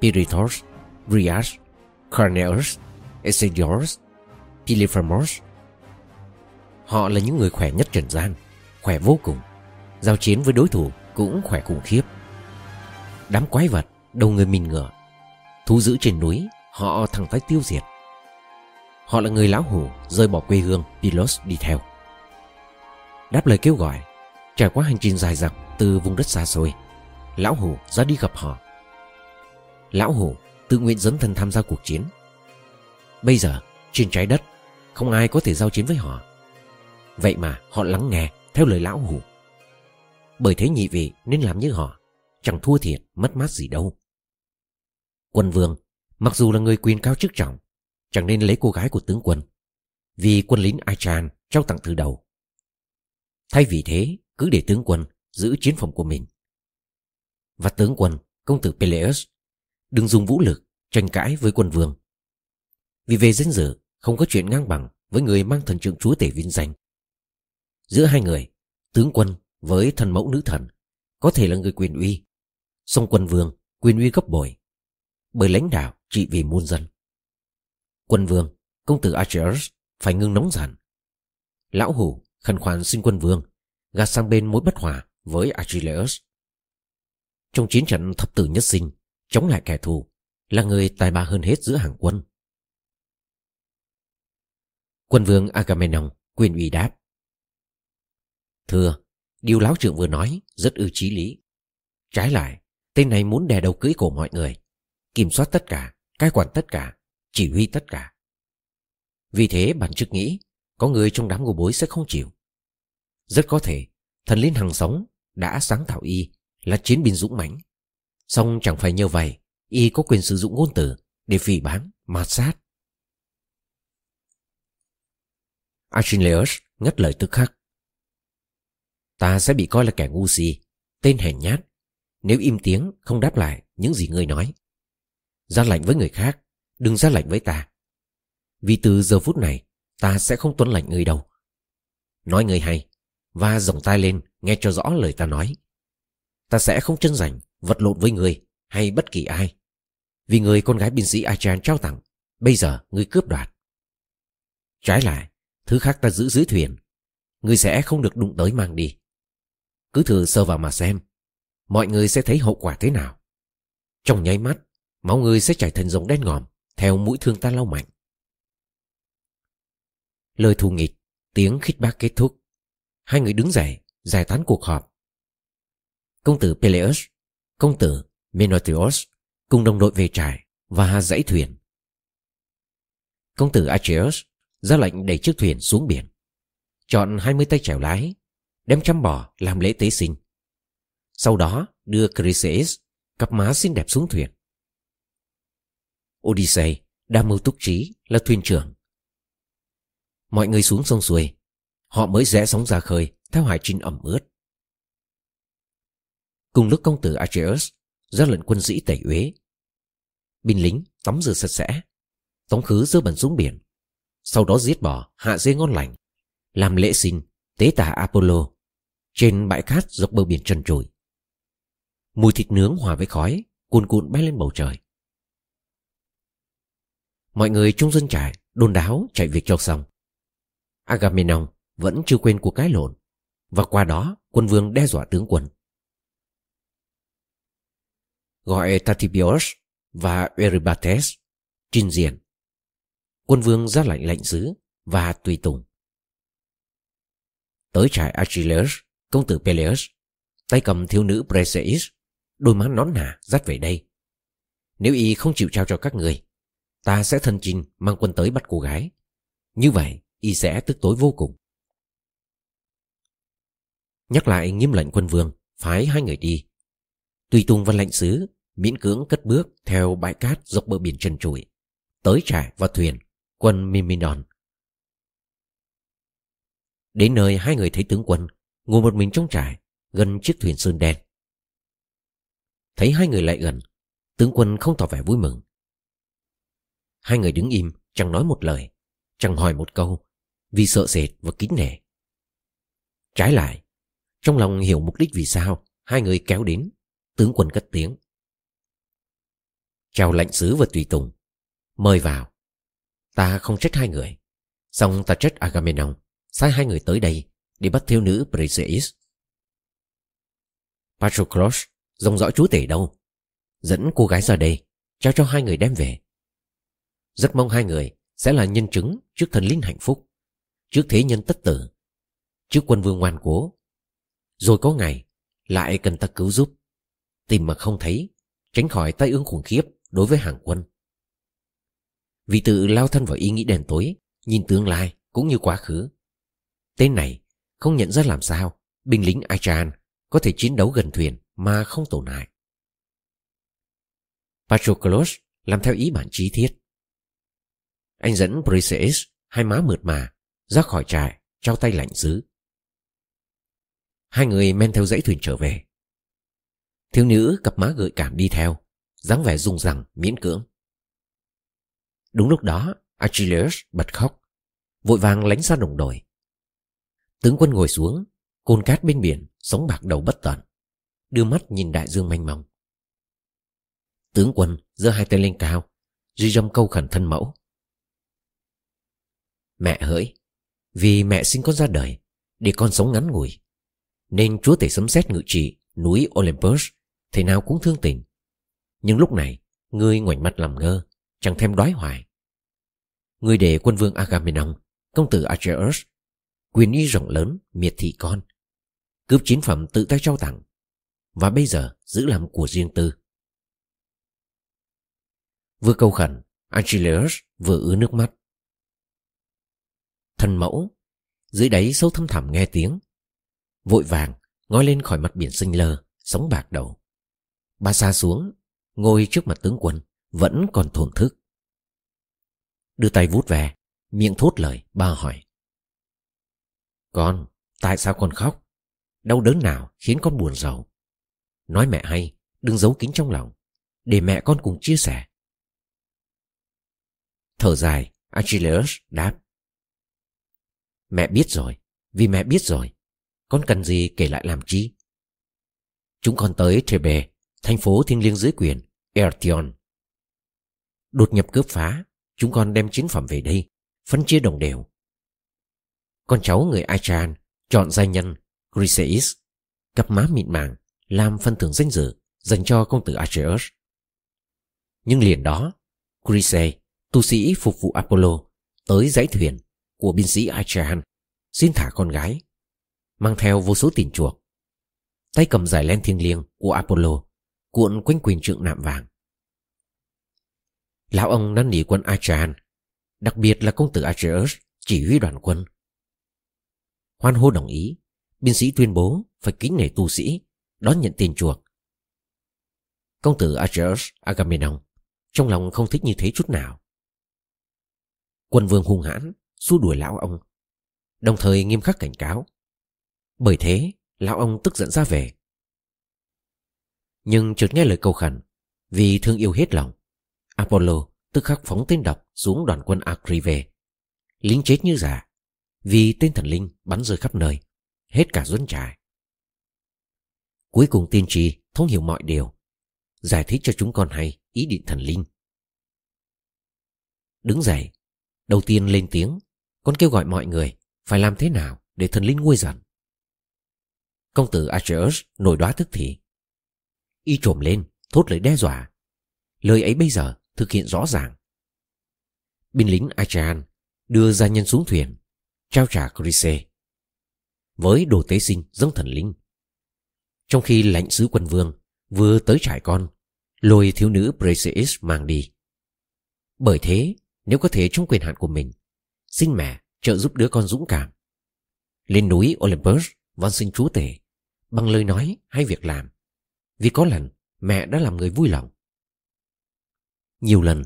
Piritos, Rias, Carneus, Esidios, Pilifermos Họ là những người khỏe nhất trần gian Khỏe vô cùng Giao chiến với đối thủ cũng khỏe khủng khiếp Đám quái vật Đầu người mình ngựa, Thú giữ trên núi, Họ thẳng tay tiêu diệt. Họ là người lão hủ Rơi bỏ quê hương Pilos đi theo. Đáp lời kêu gọi, Trải qua hành trình dài dặc Từ vùng đất xa xôi, Lão hủ ra đi gặp họ. Lão hủ tự nguyện dấn thân tham gia cuộc chiến. Bây giờ, trên trái đất, Không ai có thể giao chiến với họ. Vậy mà họ lắng nghe Theo lời lão hủ. Bởi thế nhị vị nên làm như họ. Chẳng thua thiệt, mất mát gì đâu. Quân vương, Mặc dù là người quyền cao chức trọng, Chẳng nên lấy cô gái của tướng quân, Vì quân lính Achan trao tặng từ đầu. Thay vì thế, Cứ để tướng quân giữ chiến phòng của mình. Và tướng quân, Công tử Peleus, Đừng dùng vũ lực tranh cãi với quân vương. Vì về danh dự, Không có chuyện ngang bằng Với người mang thần trượng chúa tể vinh danh. Giữa hai người, Tướng quân với thần mẫu nữ thần, Có thể là người quyền uy Song quân vương, quyền uy gấp bội. Bởi lãnh đạo trị vì muôn dân. Quân vương, Công tử Achilles phải ngưng nóng giận. Lão hủ khẩn khoản xin quân vương, Gạt sang bên mối bất hòa với Achilles Trong chiến trận thập tử nhất sinh, Chống lại kẻ thù Là người tài ba hơn hết giữa hàng quân. Quân vương Agamemnon quyền ủy đáp. Thưa, Điều lão trưởng vừa nói rất ư trí lý. Trái lại Tên này muốn đè đầu cưỡi cổ mọi người Kiểm soát tất cả Cai quản tất cả Chỉ huy tất cả. Vì thế bản chức nghĩ Có người trong đám ngô bối sẽ không chịu. Rất có thể Thần linh hằng sống Đã sáng tạo y Là chiến binh dũng mãnh. Xong chẳng phải nhờ vậy Y có quyền sử dụng ngôn từ Để phỉ bán, mạt sát. Achilles ngắt lời tức khắc. Ta sẽ bị coi là kẻ ngu si Tên hèn nhát nếu im tiếng, không đáp lại những gì ngươi nói. Ra lệnh với người khác, Đừng ra lệnh với ta. Vì từ giờ phút này, Ta sẽ không tuân lệnh ngươi đâu. Nói người hay Và rồng tay lên, nghe cho rõ lời ta nói. Ta sẽ không chân rảnh, Vật lộn với người Hay bất kỳ ai. Vì người con gái binh sĩ Achan trao tặng, Bây giờ ngươi cướp đoạt. Trái lại, Thứ khác ta giữ dưới thuyền, Ngươi sẽ không được đụng tới mang đi. Cứ thử sơ vào mà xem Mọi người sẽ thấy hậu quả thế nào? Trong nháy mắt, Máu người sẽ chảy thành dòng đen ngòm, Theo mũi thương ta lau mạnh. Lời thù nghịch, Tiếng khích bác kết thúc. Hai người đứng dậy, Giải tán cuộc họp. Công tử Peleus, Công tử Menotios Cùng đồng đội về trại Và dãy thuyền. Công tử Acheus ra lệnh đẩy chiếc thuyền xuống biển. Chọn 20 tay chèo lái, đem chăm bò làm lễ tế sinh. Sau đó đưa Chryseis, cặp má xinh đẹp xuống thuyền. Odyssey, đa mưu túc trí, là thuyền trưởng. Mọi người xuống sông xuôi, họ mới rẽ sóng ra khơi theo hải trình ẩm ướt. Cùng lúc công tử Acheus ra lệnh quân sĩ tẩy uế. Binh lính tắm rửa sạch sẽ, tống khứ dơ bẩn xuống biển, sau đó giết bò hạ dê ngon lành, làm lễ sinh tế tả Apollo trên bãi cát dọc bờ biển trần trụi. Mùi thịt nướng hòa với khói, cuồn cuộn bay lên bầu trời. Mọi người trong dân trại đôn đáo chạy việc cho xong. Agamemnon vẫn chưa quên cuộc cái lộn, và qua đó quân vương đe dọa tướng quân. Gọi Tatibios và Eurybates trình diện. Quân vương ra lệnh lệnh sứ và tùy tùng. Tới trại Achilles, Công tử Peleus, Tay cầm thiếu nữ Preseis Đôi má nón nà dắt về đây. Nếu y không chịu trao cho các người, Ta sẽ thân chinh mang quân tới bắt cô gái. Như vậy, y sẽ tức tối vô cùng. Nhắc lại nghiêm lệnh quân vương, Phái hai người đi. Tùy Tùng văn lệnh sứ, Miễn cưỡng cất bước theo bãi cát dọc bờ biển trần trụi, Tới trại và thuyền, Quân Mimidon Đến nơi, hai người thấy tướng quân Ngồi một mình trong trại, Gần chiếc thuyền sơn đen. Thấy hai người lại gần Tướng quân không tỏ vẻ vui mừng Hai người đứng im, chẳng nói một lời, chẳng hỏi một câu, vì sợ sệt và kính nể. Trái lại, trong lòng hiểu mục đích vì sao hai người kéo đến, tướng quân cất tiếng. Chào lệnh sứ và tùy tùng, mời vào. Ta không trách hai người, xong ta trách Agamemnon, sai hai người tới đây để bắt thiếu nữ Briseis. Patroclus dòng dõi chúa tể đâu? Dẫn cô gái ra đây, Trao cho hai người đem về. Rất mong hai người sẽ là nhân chứng Trước thần linh hạnh phúc, Trước thế nhân tất tử, Trước quân vương ngoan cố. Rồi có ngày lại cần ta cứu giúp, Tìm mà không thấy, Tránh khỏi tai ương khủng khiếp đối với hàng quân. Vì tự lao thân vào ý nghĩ đèn tối, Nhìn tương lai cũng như quá khứ. Tên này không nhận ra làm sao, Binh lính Achan có thể chiến đấu gần thuyền mà không tổn hại. Patroclus làm theo ý bản chi thiết. Anh dẫn Briseis, hai má mượt mà, ra khỏi trại, trao tay lạnh sứ. Hai người men theo dãy thuyền trở về. Thiếu nữ cặp má gợi cảm đi theo, dáng vẻ rung rằng miễn cưỡng. Đúng lúc đó, Achilles bật khóc, vội vàng lánh ra đồng đồi. Tướng quân ngồi xuống, côn cát bên biển, sống bạc đầu bất tận đưa mắt nhìn đại dương mênh mông. Tướng quân giơ hai tay lên cao, duy dâm câu khẩn thân mẫu. Mẹ hỡi, vì mẹ sinh con ra đời, để con sống ngắn ngủi, nên chúa tể sấm sét ngự trị núi Olympus, thế nào cũng thương tình. Nhưng lúc này, ngươi ngoảnh mặt làm ngơ, chẳng thêm đói hoài. Ngươi để quân vương Agamemnon, công tử Acheus, quyền uy rộng lớn, miệt thị con. Cướp chiến phẩm tự tay trao tặng, và bây giờ giữ làm của riêng tư. Vừa câu khẩn, Achilles vừa ứa nước mắt. Thần mẫu, dưới đáy sâu thâm thẳm nghe tiếng. Vội vàng, ngói lên khỏi mặt biển xanh lơ, sóng bạc đầu. Ba xa xuống, ngồi trước mặt tướng quân, vẫn còn thổn thức. Đưa tay vút về, miệng thốt lời, ba hỏi. Con, tại sao con khóc? Đau đớn nào khiến con buồn rầu? Nói mẹ hay, đừng giấu kín trong lòng, để mẹ con cùng chia sẻ. Thở dài, Achilles đáp. Mẹ biết rồi, vì mẹ biết rồi, con cần gì kể lại làm chi? Chúng con tới Thebe, thành phố thiêng liêng dưới quyền, Ertion. Đột nhập cướp phá, chúng con đem chiến phẩm về đây, phân chia đồng đều. Con cháu người Achan chọn gia nhân Griseis cặp má mịn màng, làm phân thưởng danh dự dành cho công tử Atreus. Nhưng liền đó, Chryse, tu sĩ phục vụ Apollo, tới dãy thuyền của binh sĩ Achaean, xin thả con gái, mang theo vô số tiền chuộc. Tay cầm giải len thiêng liêng của Apollo, cuộn quanh quyền trượng nạm vàng. Lão ông năn nỉ quân Achaean, đặc biệt là công tử Atreus chỉ huy đoàn quân. Hoan hô đồng ý, binh sĩ tuyên bố phải kính nể tu sĩ đón nhận tiền chuộc. Công tử Acheus Agamemnon trong lòng không thích như thế chút nào. Quân vương hung hãn xua đuổi lão ông, đồng thời nghiêm khắc cảnh cáo. Bởi thế, lão ông tức giận ra về. Nhưng chợt nghe lời cầu khẩn, vì thương yêu hết lòng, Apollo tức khắc phóng tên độc xuống đoàn quân Acrive, lính chết như giả, vì tên thần linh bắn rơi khắp nơi, hết cả duân trại. Cuối cùng tiên tri thấu hiểu mọi điều. Giải thích cho chúng con hay ý định thần linh. Đứng dậy, Đầu tiên lên tiếng, Con kêu gọi mọi người Phải làm thế nào để thần linh nguôi giận? Công tử Atreus nổi đoá thức thì. Y trồm lên, Thốt lời đe dọa. Lời ấy bây giờ thực hiện rõ ràng. Binh lính Achean Đưa gia nhân xuống thuyền, Trao trả Chryse Với đồ tế sinh giống thần linh trong khi lãnh sứ quân vương vừa tới trại con, lôi thiếu nữ Briseis mang đi. Bởi thế, nếu có thể trong quyền hạn của mình, xin mẹ trợ giúp đứa con dũng cảm. Lên núi Olympus, van xin chúa tể, bằng lời nói hay việc làm. Vì có lần, mẹ đã làm người vui lòng. Nhiều lần,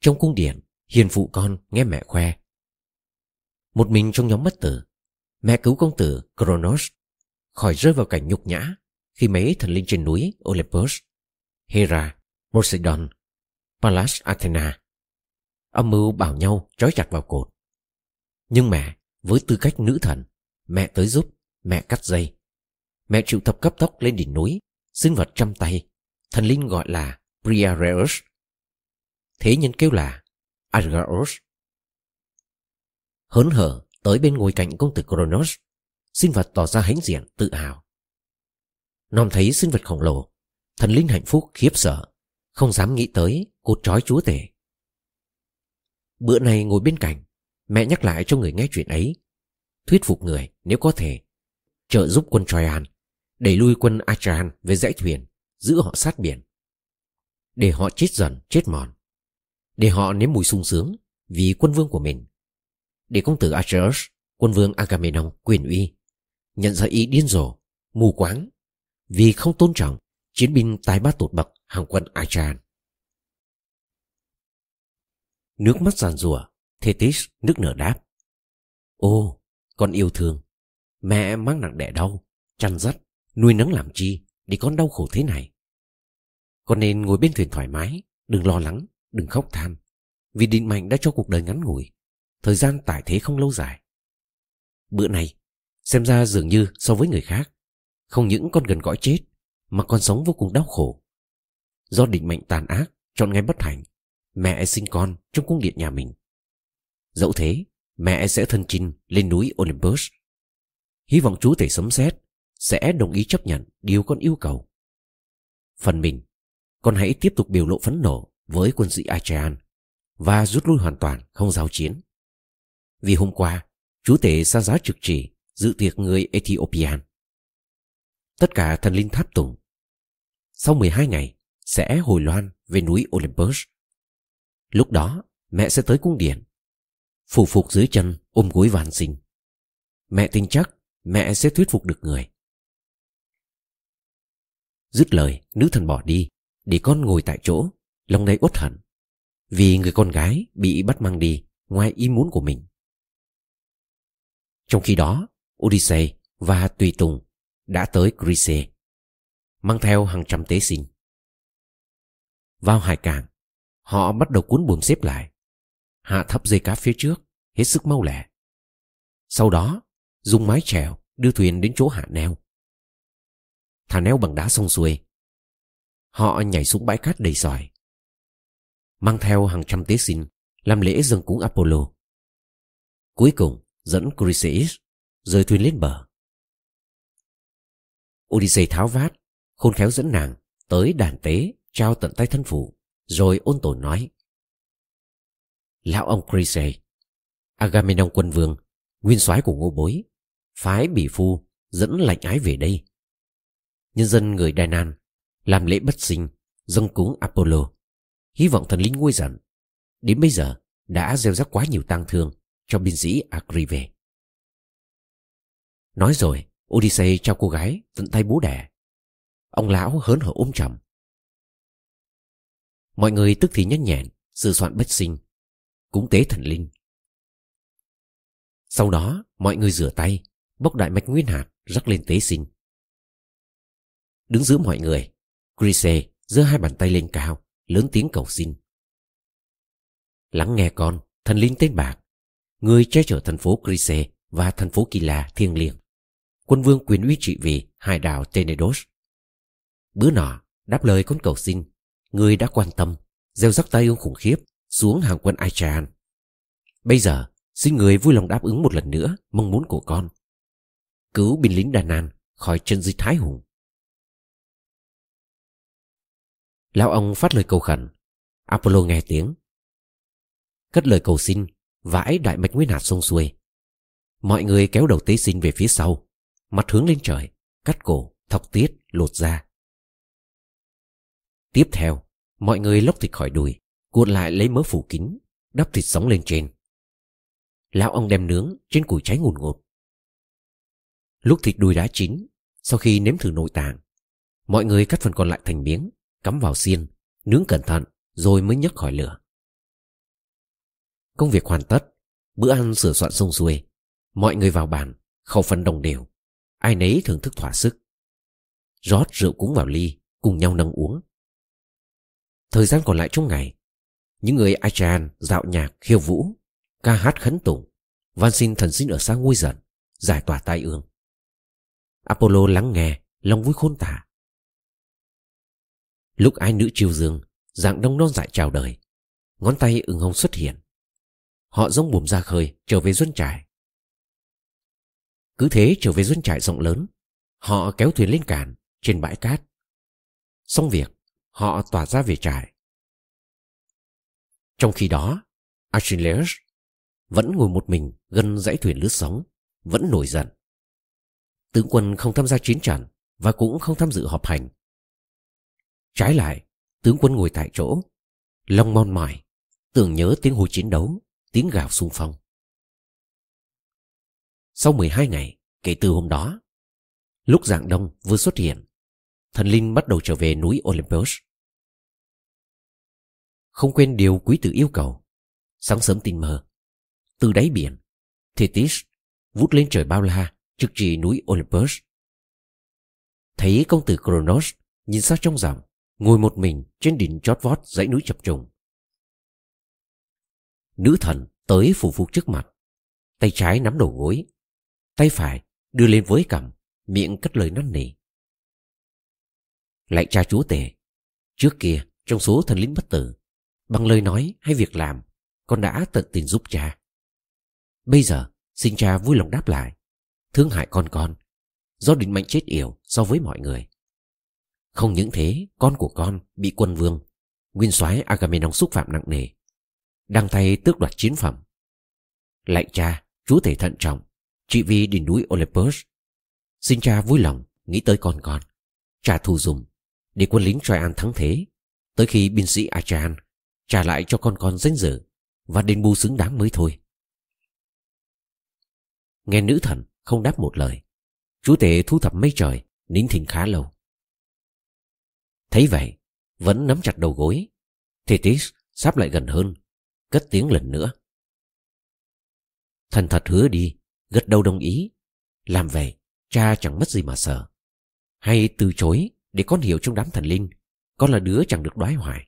trong cung điện, hiền phụ con nghe mẹ khoe. Một mình trong nhóm bất tử, mẹ cứu công tử Kronos khỏi rơi vào cảnh nhục nhã khi mấy thần linh trên núi Olympus, Hera, Poseidon, Pallas Athena Âm mưu bảo nhau trói chặt vào cột. Nhưng mẹ, với tư cách nữ thần, mẹ tới giúp, mẹ cắt dây. Mẹ triệu tập cấp tốc lên đỉnh núi, sinh vật trăm tay, thần linh gọi là Briareus. Thế nhân kêu là Argaos. Hớn hở tới bên ngồi cạnh công tử Kronos, sinh vật tỏ ra hãnh diện tự hào. Nom thấy sinh vật khổng lồ, thần linh hạnh phúc khiếp sợ, không dám nghĩ tới cột trói chúa tể. Bữa này ngồi bên cạnh, mẹ nhắc lại cho người nghe chuyện ấy, thuyết phục người nếu có thể, trợ giúp quân Troyan, đẩy lui quân Achaean về dãy thuyền, giữ họ sát biển. Để họ chết dần, chết mòn. Để họ nếm mùi sung sướng vì quân vương của mình. Để công tử Achilles quân vương Agamemnon quyền uy, nhận ra ý điên rồ, mù quáng vì không tôn trọng chiến binh tài ba tột bậc hàng quân Achan. Nước mắt giàn rùa, Thetis nước nở đáp. Ô, con yêu thương, mẹ mang nặng đẻ đau, chăn dắt, nuôi nấng làm chi để con đau khổ thế này. Con nên ngồi bên thuyền thoải mái, đừng lo lắng, đừng khóc than, vì định mệnh đã cho cuộc đời ngắn ngủi, thời gian tại thế không lâu dài. Bữa này, xem ra dường như so với người khác, không những con gần gõi chết, mà con sống vô cùng đau khổ. Do định mệnh tàn ác, chọn ngay bất hạnh, mẹ sinh con trong cung điện nhà mình. Dẫu thế, mẹ sẽ thân chinh lên núi Olympus. Hy vọng chú tể sấm sét sẽ đồng ý chấp nhận điều con yêu cầu. Phần mình, con hãy tiếp tục biểu lộ phẫn nộ với quân sĩ Achean và rút lui hoàn toàn không giao chiến. Vì hôm qua, chú tể xa giá trực chỉ dự tiệc người Ethiopian. Tất cả thần linh tháp tùng. Sau 12 ngày, sẽ hồi loan về núi Olympus. Lúc đó, mẹ sẽ tới cung điện. Phủ phục dưới chân ôm gối van xin. Mẹ tin chắc mẹ sẽ thuyết phục được người. Dứt lời, nữ thần bỏ đi, để con ngồi tại chỗ, lòng đầy uất hận. Vì người con gái bị bắt mang đi ngoài ý muốn của mình. Trong khi đó, Odyssey và Tùy Tùng đã tới Greece, mang theo hàng trăm tế sinh. Vào hải cảng, họ bắt đầu cuốn buồm xếp lại, hạ thấp dây cá phía trước, hết sức mau lẹ. Sau đó, dùng mái chèo đưa thuyền đến chỗ hạ neo. Thả neo bằng đá sông xuôi. Họ nhảy xuống bãi cát đầy sỏi. Mang theo hàng trăm tế sinh làm lễ dâng cúng Apollo. Cuối cùng dẫn Chryseis rời thuyền lên bờ. Odyssey tháo vát, khôn khéo dẫn nàng tới đàn tế trao tận tay thân phụ, rồi ôn tồn nói. Lão ông Chryse, Agamemnon quân vương, nguyên soái của ngô bối, phái bỉ phu dẫn lạnh ái về đây. Nhân dân người Đài Nan làm lễ bất sinh, dâng cúng Apollo, hy vọng thần linh nguôi giận. Đến bây giờ đã gieo rắc quá nhiều tang thương cho binh sĩ Agri về. Nói rồi, Odyssey trao cô gái tận tay bố đẻ. Ông lão hớn hở ôm chầm. Mọi người tức thì nhanh nhẹn, sửa soạn bất sinh, cúng tế thần linh. Sau đó, mọi người rửa tay, bốc đại mạch nguyên hạt rắc lên tế sinh. Đứng giữa mọi người, Grise giơ hai bàn tay lên cao, lớn tiếng cầu xin. Lắng nghe con, thần linh tên bạc, người che chở thành phố Grise và thành phố Kila thiêng liêng quân vương quyền uy trị vì hai đảo Tenedos. Bữa nọ, đáp lời con cầu xin, người đã quan tâm, gieo rắc tay ông khủng khiếp xuống hàng quân Aichan. Bây giờ, xin người vui lòng đáp ứng một lần nữa mong muốn của con. Cứu binh lính Đà Nàn khỏi chân dưới Thái Hùng. Lão ông phát lời cầu khẩn, Apollo nghe tiếng. Cất lời cầu xin, vãi đại mạch nguyên hạt sông xuôi. Mọi người kéo đầu tế sinh về phía sau, mặt hướng lên trời, cắt cổ, thọc tiết, lột da. Tiếp theo, mọi người lóc thịt khỏi đùi, cuộn lại lấy mớ phủ kín, đắp thịt sống lên trên. Lão ông đem nướng trên củi cháy ngùn ngụt. Lúc thịt đùi đã chín, sau khi nếm thử nội tạng, mọi người cắt phần còn lại thành miếng, cắm vào xiên, nướng cẩn thận rồi mới nhấc khỏi lửa. Công việc hoàn tất, bữa ăn sửa soạn xong xuôi, mọi người vào bàn, khẩu phần đồng đều ai nấy thưởng thức thỏa sức. Rót rượu cúng vào ly, cùng nhau nâng uống. Thời gian còn lại trong ngày, Những người Achan dạo nhạc khiêu vũ, ca hát khấn tụng, van xin thần sinh ở xa nguôi giận, giải tỏa tai ương. Apollo lắng nghe, lòng vui khôn tả. Lúc ai nữ chiêu dương, dạng đông non dại chào đời, ngón tay ửng hồng xuất hiện. Họ giống buồm ra khơi trở về Duân Trải, cứ thế trở về doanh trại rộng lớn, họ kéo thuyền lên cạn trên bãi cát. Xong việc, họ tỏa ra về trại. Trong khi đó, Achilles vẫn ngồi một mình gần dãy thuyền lướt sóng, vẫn nổi giận. Tướng quân không tham gia chiến trận và cũng không tham dự họp hành. Trái lại, tướng quân ngồi tại chỗ, lòng mon mỏi, tưởng nhớ tiếng hồi chiến đấu, tiếng gào xung phong. Sau 12 ngày, kể từ hôm đó, lúc dạng đông vừa xuất hiện, thần linh bắt đầu trở về núi Olympus. Không quên điều quý tử yêu cầu, sáng sớm tinh mơ, từ đáy biển, Thetis vút lên trời bao la trực trì núi Olympus. Thấy công tử Kronos nhìn xa trong rằm, ngồi một mình trên đỉnh chót vót dãy núi chập trùng. Nữ thần tới phủ phục trước mặt, tay trái nắm đầu gối, tay phải đưa lên với cằm, miệng cất lời năn nỉ. Lại cha chúa tể, trước kia trong số thần lính bất tử, bằng lời nói hay việc làm, con đã tận tình giúp cha. Bây giờ, xin cha vui lòng đáp lại, thương hại con con, do định mệnh chết yểu so với mọi người. Không những thế, con của con bị quân vương, nguyên soái Agamemnon xúc phạm nặng nề, đăng thay tước đoạt chiến phẩm. Lạy cha, chúa thể thận trọng, chỉ vì đỉnh núi Olympus. Xin cha vui lòng nghĩ tới con con, trả thù dùng, để quân lính Troyan thắng thế, tới khi binh sĩ Achan trả lại cho con con danh dự và đền bù xứng đáng mới thôi. Nghe nữ thần không đáp một lời, chúa tể thu thập mây trời, nín thỉnh khá lâu. Thấy vậy, vẫn nắm chặt đầu gối, Thetis sắp lại gần hơn, cất tiếng lần nữa. Thần thật hứa đi, gật đầu đồng ý. Làm vậy, cha chẳng mất gì mà sợ. Hay từ chối để con hiểu trong đám thần linh, con là đứa chẳng được đoái hoài.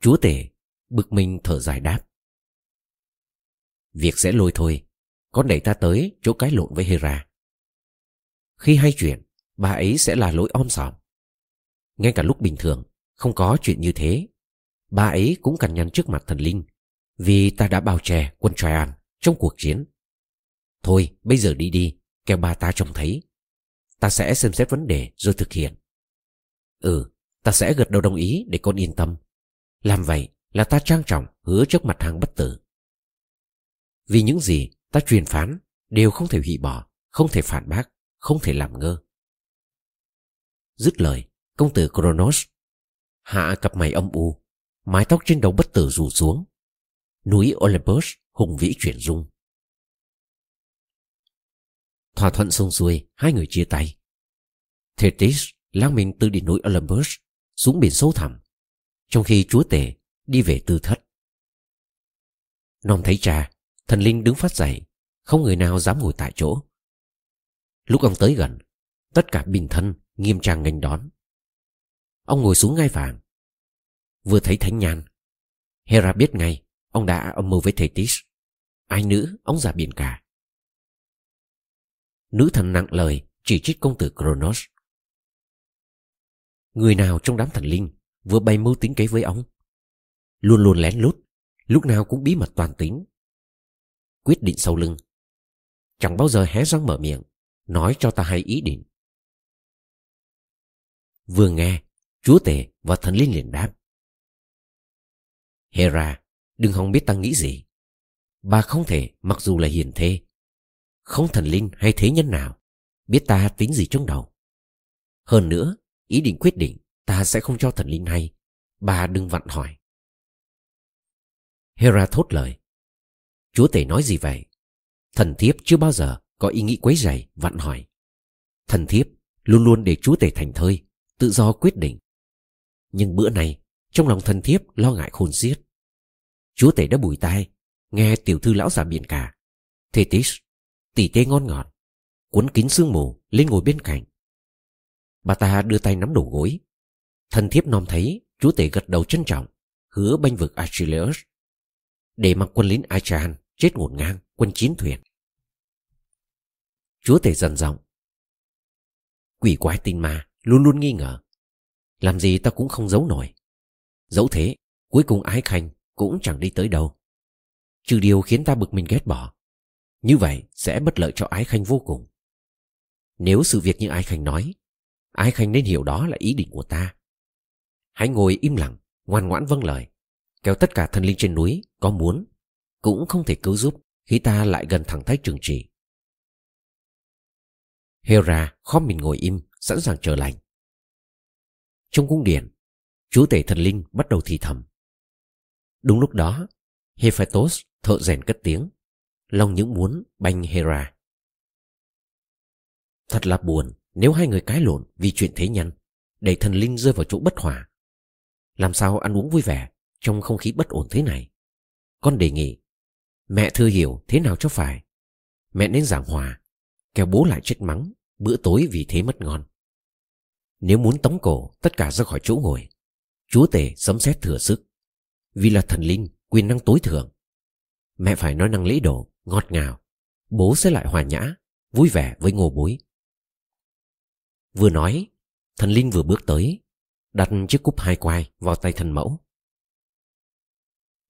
Chúa tể, bực mình thở dài đáp. Việc sẽ lôi thôi, con đẩy ta tới chỗ cái lộn với Hera. Khi hay chuyện, bà ấy sẽ là lỗi om sòm. Ngay cả lúc bình thường, không có chuyện như thế. Bà ấy cũng cằn nhằn trước mặt thần linh, vì ta đã bao che quân Troyan trong cuộc chiến. Thôi, bây giờ đi đi, kẻo bà ta trông thấy. Ta sẽ xem xét vấn đề rồi thực hiện. Ừ, ta sẽ gật đầu đồng ý để con yên tâm. Làm vậy là ta trang trọng hứa trước mặt hàng bất tử. Vì những gì ta truyền phán đều không thể hủy bỏ, không thể phản bác, không thể làm ngơ. Dứt lời, công tử Kronos hạ cặp mày âm u, mái tóc trên đầu bất tử rủ xuống. Núi Olympus hùng vĩ chuyển dung. Thỏa thuận xong xuôi, hai người chia tay. Thetis lang mình từ đỉnh núi Olympus xuống biển sâu thẳm, trong khi chúa tể đi về tư thất. Nom thấy cha, thần linh đứng phát dậy, không người nào dám ngồi tại chỗ. Lúc ông tới gần, tất cả bình thân nghiêm trang nghênh đón. Ông ngồi xuống ngai vàng. Vừa thấy thánh nhan, Hera biết ngay ông đã âm mưu với Thetis. Ai nữ, ông già biển cả. Nữ thần nặng lời chỉ trích công tử Kronos. Người nào trong đám thần linh vừa bày mưu tính kế với ông? Luôn luôn lén lút, lúc nào cũng bí mật toàn tính. Quyết định sau lưng. Chẳng bao giờ hé răng mở miệng, nói cho ta hay ý định. Vừa nghe, chúa tể và thần linh liền đáp. Hera, đừng hòng biết ta nghĩ gì. Bà không thể mặc dù là hiền thê. Không thần linh hay thế nhân nào biết ta tính gì trong đầu. Hơn nữa, ý định quyết định ta sẽ không cho thần linh hay. Bà đừng vặn hỏi. Hera thốt lời. Chúa tể nói gì vậy? Thần thiếp chưa bao giờ có ý nghĩ quấy rầy, vặn hỏi. Thần thiếp luôn luôn để chúa tể thành thơi, tự do quyết định. Nhưng bữa này, trong lòng thần thiếp lo ngại khôn xiết. Chúa tể đã bùi tai, nghe tiểu thư lão già biển cả. Thetis, tỉ tê ngon ngọt, cuốn kín sương mù lên ngồi bên cạnh. Bà ta đưa tay nắm đầu gối. thân thiếp nom thấy chúa tể gật đầu trân trọng, hứa banh vực Achilleus để mặc quân lính Achan chết ngổn ngang quân chiến thuyền. Chúa tể dần giọng Quỷ quái tin ma luôn luôn nghi ngờ. Làm gì ta cũng không giấu nổi. Dẫu thế, cuối cùng ái khanh cũng chẳng đi tới đâu. Trừ điều khiến ta bực mình ghét bỏ. Như vậy sẽ bất lợi cho ái khanh vô cùng. Nếu sự việc như ái khanh nói, ái khanh nên hiểu đó là ý định của ta. Hãy ngồi im lặng, ngoan ngoãn vâng lời. Kéo tất cả thần linh trên núi có muốn, cũng không thể cứu giúp khi ta lại gần thẳng thái trường trì. Hera khom mình ngồi im, sẵn sàng chờ lành. Trong cung điện, chúa tể thần linh bắt đầu thì thầm. Đúng lúc đó, Hephaestus thợ rèn cất tiếng, lòng những muốn banh Hera. Thật là buồn nếu hai người cái lộn vì chuyện thế nhân, để thần linh rơi vào chỗ bất hòa. Làm sao ăn uống vui vẻ trong không khí bất ổn thế này? Con đề nghị, mẹ thưa hiểu thế nào cho phải. Mẹ nên giảng hòa, kéo bố lại trách mắng, bữa tối vì thế mất ngon. Nếu muốn tống cổ tất cả ra khỏi chỗ ngồi, chúa tể sấm xét thừa sức. Vì là thần linh, quyền năng tối thượng. Mẹ phải nói năng lễ độ, ngọt ngào. Bố sẽ lại hòa nhã, vui vẻ với ngô bối. Vừa nói, thần linh vừa bước tới, đặt chiếc cúp hai quai vào tay thần mẫu.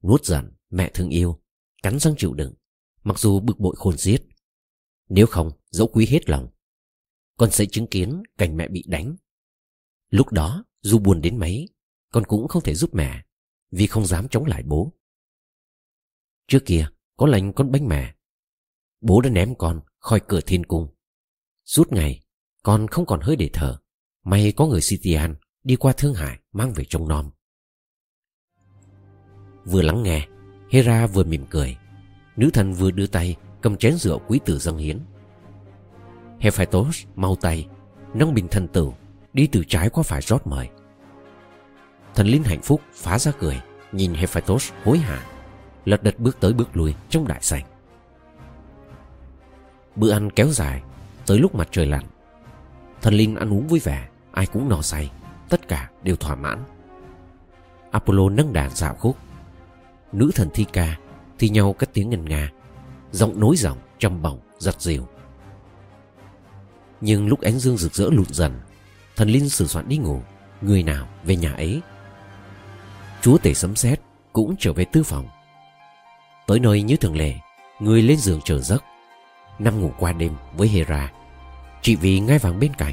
Nuốt giận, mẹ thương yêu, cắn răng chịu đựng, mặc dù bực bội khôn xiết. Nếu không, dẫu quý hết lòng, con sẽ chứng kiến cảnh mẹ bị đánh. Lúc đó, dù buồn đến mấy, con cũng không thể giúp mẹ, vì không dám chống lại bố. Trước kia, có lành con bánh mẹ. Bố đã ném con khỏi cửa thiên cung. Suốt ngày, con không còn hơi để thở. May có người Sitian đi qua Thương Hải mang về trông nom. Vừa lắng nghe, Hera vừa mỉm cười. Nữ thần vừa đưa tay cầm chén rượu quý tử dâng hiến. Hephaestus mau tay, nâng bình thần tử, đi từ trái qua phải rót mời. Thần linh hạnh phúc phá ra cười, nhìn Hephaestus hối hả, lật đật bước tới bước lui trong đại sảnh. Bữa ăn kéo dài, tới lúc mặt trời lặn. Thần linh ăn uống vui vẻ, ai cũng no say, tất cả đều thỏa mãn. Apollo nâng đàn dạo khúc. Nữ thần thi ca thi nhau cất tiếng ngân nga, giọng nối giọng trầm bổng giật dịu. Nhưng lúc ánh dương rực rỡ lụn dần Thần linh sửa soạn đi ngủ Người nào về nhà ấy Chúa tể sấm sét Cũng trở về tư phòng Tới nơi như thường lệ, Người lên giường chờ giấc Nằm ngủ qua đêm với Hera, Chỉ vì ngai vàng bên cạnh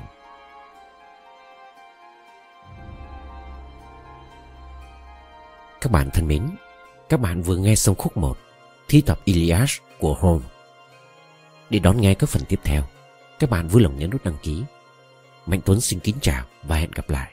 Các bạn thân mến, Các bạn vừa nghe xong khúc 1 Thi tập Iliad của Holmes Để đón nghe các phần tiếp theo, các bạn vui lòng nhấn nút đăng ký. Mạnh Tuấn xin kính chào và hẹn gặp lại.